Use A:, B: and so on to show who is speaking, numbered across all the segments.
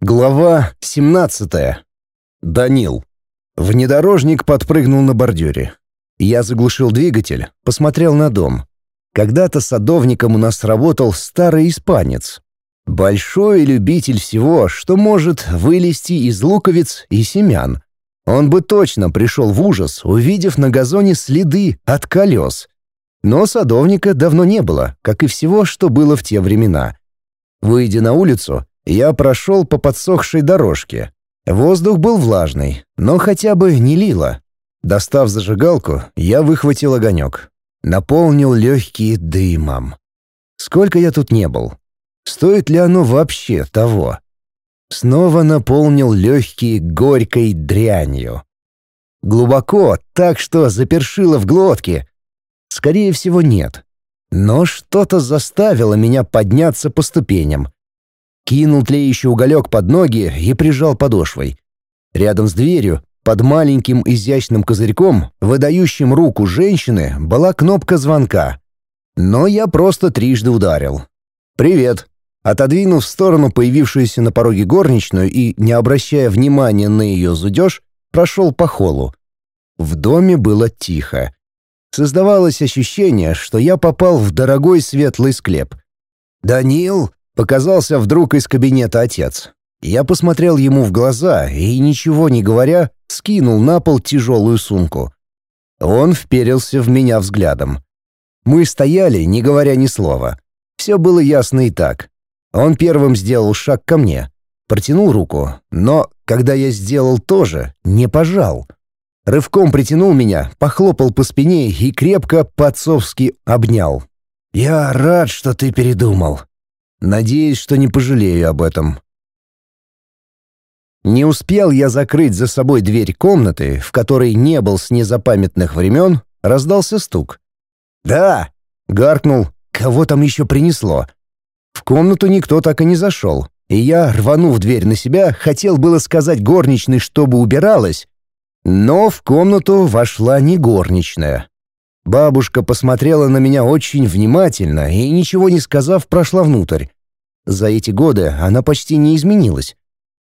A: Глава 17. Данил. Внедорожник подпрыгнул на бордюре. Я заглушил двигатель, посмотрел на дом. Когда-то садовником у нас работал старый испанец. Большой любитель всего, что может вылезти из луковиц и семян. Он бы точно пришел в ужас, увидев на газоне следы от колес. Но садовника давно не было, как и всего, что было в те времена. Выйдя на улицу, я прошел по подсохшей дорожке. Воздух был влажный, но хотя бы не лило. Достав зажигалку, я выхватил огонек. Наполнил легкие дымом. Сколько я тут не был. Стоит ли оно вообще того? Снова наполнил легкие горькой дрянью. Глубоко, так что запершило в глотке. Скорее всего, нет. Но что-то заставило меня подняться по ступеням кинул тлеющий уголек под ноги и прижал подошвой. Рядом с дверью, под маленьким изящным козырьком, выдающим руку женщины, была кнопка звонка. Но я просто трижды ударил. «Привет!» Отодвинув в сторону появившуюся на пороге горничную и, не обращая внимания на ее зудеж, прошел по холлу. В доме было тихо. Создавалось ощущение, что я попал в дорогой светлый склеп. «Данил!» Показался вдруг из кабинета отец. Я посмотрел ему в глаза и, ничего не говоря, скинул на пол тяжелую сумку. Он вперился в меня взглядом. Мы стояли, не говоря ни слова. Все было ясно и так. Он первым сделал шаг ко мне. Протянул руку, но, когда я сделал то же, не пожал. Рывком притянул меня, похлопал по спине и крепко по-отцовски обнял. «Я рад, что ты передумал», Надеюсь, что не пожалею об этом. Не успел я закрыть за собой дверь комнаты, в которой не был с незапамятных времен, раздался стук. «Да!» — гаркнул. «Кого там еще принесло?» В комнату никто так и не зашел, и я, рванув дверь на себя, хотел было сказать горничной, чтобы убиралась, но в комнату вошла не горничная. Бабушка посмотрела на меня очень внимательно и, ничего не сказав, прошла внутрь. За эти годы она почти не изменилась.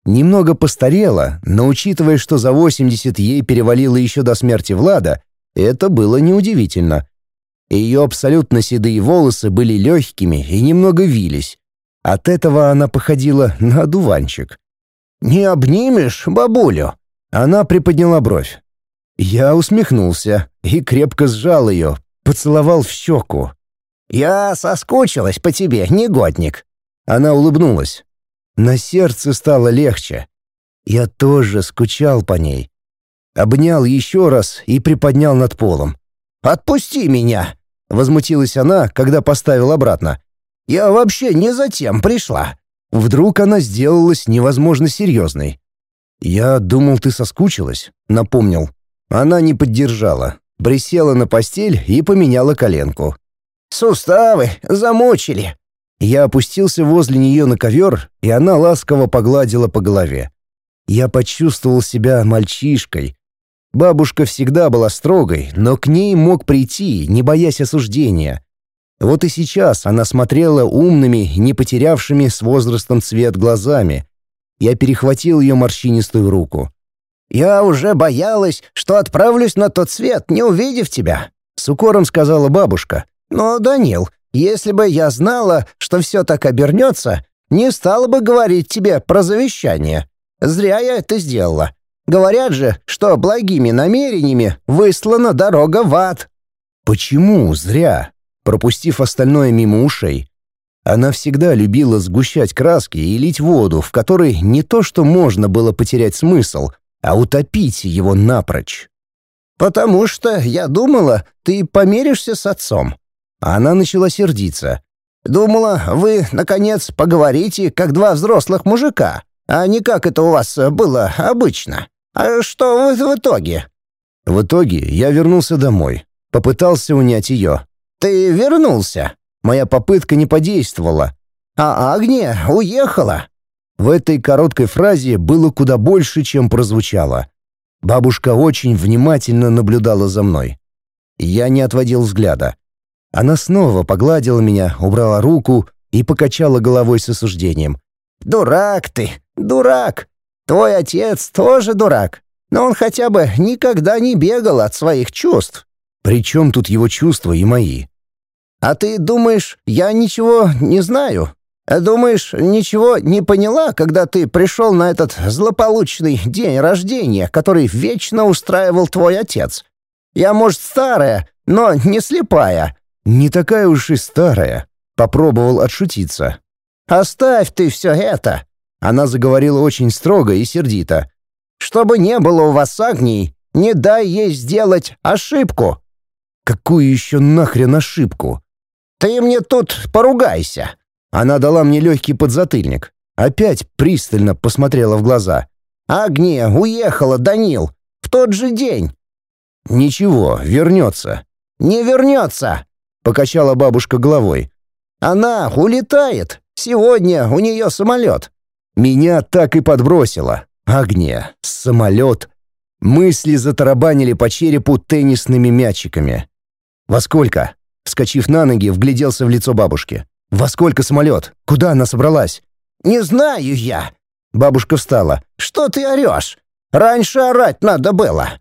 A: Немного постарела, но учитывая, что за 80 ей перевалило еще до смерти Влада, это было неудивительно. Ее абсолютно седые волосы были легкими и немного вились. От этого она походила на одуванчик. «Не обнимешь, бабулю?» Она приподняла бровь. Я усмехнулся и крепко сжал ее, поцеловал в щеку. «Я соскучилась по тебе, негодник». Она улыбнулась. На сердце стало легче. Я тоже скучал по ней. Обнял еще раз и приподнял над полом. «Отпусти меня!» — возмутилась она, когда поставил обратно. «Я вообще не затем пришла». Вдруг она сделалась невозможно серьезной. «Я думал, ты соскучилась», — напомнил. Она не поддержала, присела на постель и поменяла коленку. «Суставы замучили!» Я опустился возле нее на ковер, и она ласково погладила по голове. Я почувствовал себя мальчишкой. Бабушка всегда была строгой, но к ней мог прийти, не боясь осуждения. Вот и сейчас она смотрела умными, не потерявшими с возрастом цвет глазами. Я перехватил ее морщинистую руку. «Я уже боялась, что отправлюсь на тот свет, не увидев тебя», — с укором сказала бабушка. «Но, Данил, если бы я знала, что все так обернется, не стала бы говорить тебе про завещание. Зря я это сделала. Говорят же, что благими намерениями выслана дорога в ад». «Почему зря?» пропустив остальное мимо ушей. Она всегда любила сгущать краски и лить воду, в которой не то что можно было потерять смысл, а утопить его напрочь. «Потому что я думала, ты помиришься с отцом». Она начала сердиться. «Думала, вы, наконец, поговорите, как два взрослых мужика, а не как это у вас было обычно. А что вы в итоге?» В итоге я вернулся домой. Попытался унять ее. «Ты вернулся?» Моя попытка не подействовала. «А Агния уехала?» В этой короткой фразе было куда больше, чем прозвучало. Бабушка очень внимательно наблюдала за мной. Я не отводил взгляда. Она снова погладила меня, убрала руку и покачала головой с осуждением. «Дурак ты!
B: Дурак. Твой отец тоже дурак. Но он хотя бы никогда не бегал от своих чувств.
A: Причем тут его чувства и мои?
B: А ты думаешь, я ничего не знаю? Думаешь, ничего не поняла, когда ты пришел на этот злополучный день рождения, который вечно устраивал твой отец? Я, может, старая, но не слепая».
A: «Не такая уж и старая», — попробовал отшутиться.
B: «Оставь ты все это!»
A: Она заговорила очень строго и сердито.
B: «Чтобы не было у вас огней, не дай ей сделать ошибку».
A: «Какую еще нахрен ошибку?»
B: «Ты мне тут поругайся».
A: Она дала мне легкий подзатыльник. Опять пристально посмотрела в глаза.
B: «Агния уехала, Данил, в тот же день.
A: «Ничего, вернется».
B: «Не вернется!» — покачала бабушка головой. «Она улетает. Сегодня у нее самолет».
A: Меня так и подбросило. Огня, самолет. Мысли затарабанили по черепу теннисными мячиками. «Во сколько?» Вскочив на ноги, вгляделся в лицо бабушки. «Во сколько самолет? Куда она собралась?»
B: «Не знаю я». Бабушка встала. «Что ты орешь? Раньше орать надо было.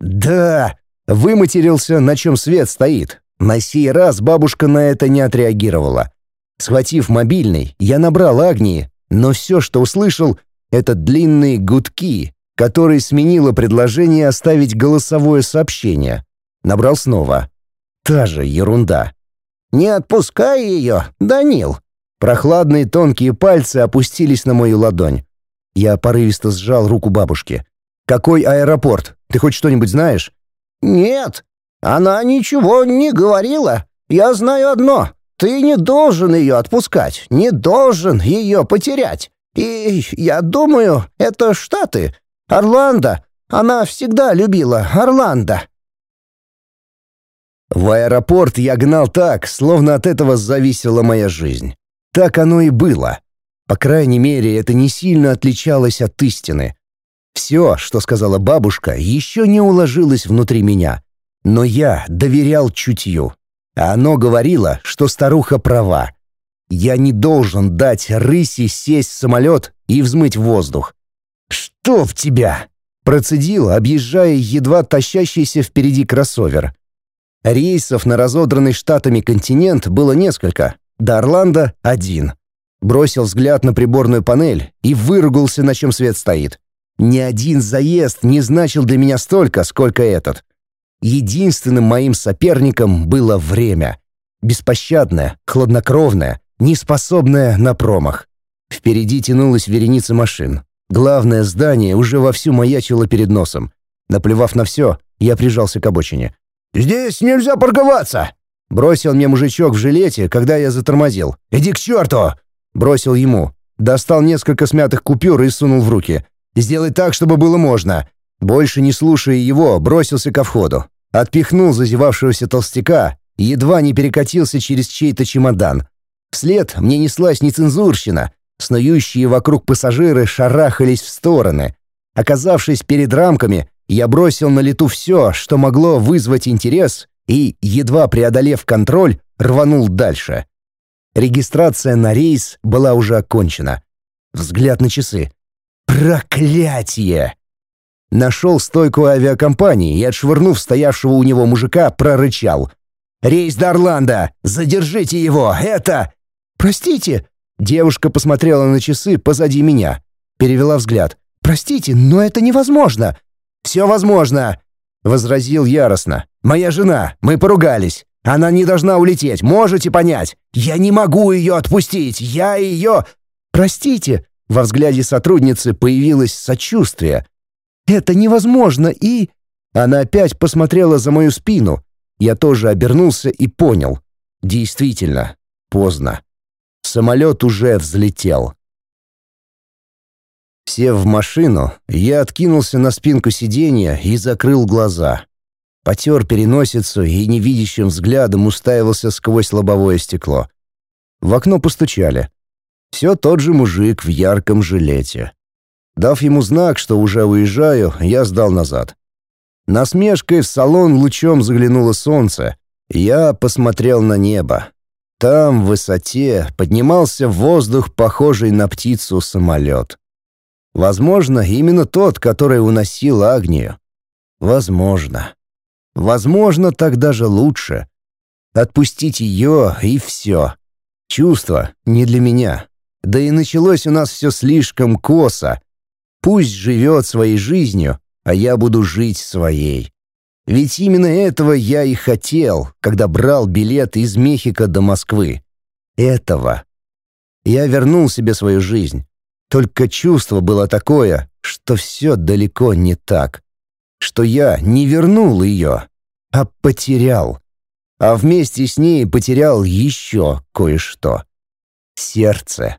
A: «Да!» — выматерился, на чем свет стоит. На сей раз бабушка на это не отреагировала. Схватив мобильный, я набрал Агнии, но все, что услышал, это длинные гудки, которые сменило предложение оставить голосовое сообщение. Набрал снова. Та же ерунда.
B: «Не отпускай ее, Данил!»
A: Прохладные тонкие пальцы опустились на мою ладонь. Я порывисто сжал руку бабушки. «Какой аэропорт? Ты хоть что-нибудь знаешь?»
B: «Нет, она ничего не говорила. Я знаю одно. Ты не должен ее отпускать, не должен ее потерять. И я думаю, это Штаты. Орландо. Она всегда любила Орландо».
A: В аэропорт я гнал так, словно от этого зависела моя жизнь. Так оно и было. По крайней мере, это не сильно отличалось от истины. Все, что сказала бабушка, еще не уложилось внутри меня. Но я доверял чутью. А оно говорило, что старуха права. Я не должен дать рыси сесть в самолет и взмыть в воздух. «Что в тебя?» — процедил, объезжая едва тащащийся впереди кроссовер. Рейсов на разодранный штатами континент было несколько, до Орландо — один. Бросил взгляд на приборную панель и выругался, на чем свет стоит. Ни один заезд не значил для меня столько, сколько этот. Единственным моим соперником было время. Беспощадное, хладнокровное, неспособное на промах. Впереди тянулась вереница машин. Главное здание уже вовсю маячило перед носом. Наплевав на все, я прижался к обочине. «Здесь нельзя парковаться!» Бросил мне мужичок в жилете, когда я затормозил. «Иди к черту!» Бросил ему. Достал несколько смятых купюр и сунул в руки. Сделай так, чтобы было можно». Больше не слушая его, бросился ко входу. Отпихнул зазевавшегося толстяка едва не перекатился через чей-то чемодан. Вслед мне неслась нецензурщина. Снующие вокруг пассажиры шарахались в стороны. Оказавшись перед рамками, я бросил на лету все, что могло вызвать интерес, и, едва преодолев контроль, рванул дальше. Регистрация на рейс была уже окончена. Взгляд на часы. Проклятие! Нашел стойку авиакомпании и, отшвырнув стоявшего у него мужика, прорычал. «Рейс до Орландо! Задержите его! Это...» «Простите!» Девушка посмотрела на часы позади меня. Перевела взгляд. «Простите, но это невозможно!» «Все возможно!» Возразил яростно. «Моя жена, мы поругались. Она не должна улететь, можете понять? Я не могу ее отпустить, я ее...» «Простите!» Во взгляде сотрудницы появилось сочувствие. «Это невозможно и...» Она опять посмотрела за мою спину. Я тоже обернулся и понял. Действительно, поздно. Самолет уже взлетел. Сев в машину, я откинулся на спинку сиденья и закрыл глаза. Потер переносицу и невидящим взглядом уставился сквозь лобовое стекло. В окно постучали. Все тот же мужик в ярком жилете. Дав ему знак, что уже уезжаю, я сдал назад. Насмешкой в салон лучом заглянуло солнце. Я посмотрел на небо. Там, в высоте, поднимался в воздух, похожий на птицу самолет. Возможно, именно тот, который уносил Агнию. Возможно. Возможно, так даже лучше. Отпустить ее и все. Чувство не для меня. Да и началось у нас все слишком косо. Пусть живет своей жизнью, а я буду жить своей. Ведь именно этого я и хотел, когда брал билет из Мехико до Москвы. Этого. Я вернул себе свою жизнь. Только чувство было такое, что все далеко не так. Что я не вернул ее, а потерял. А вместе с ней потерял еще кое-что. Сердце.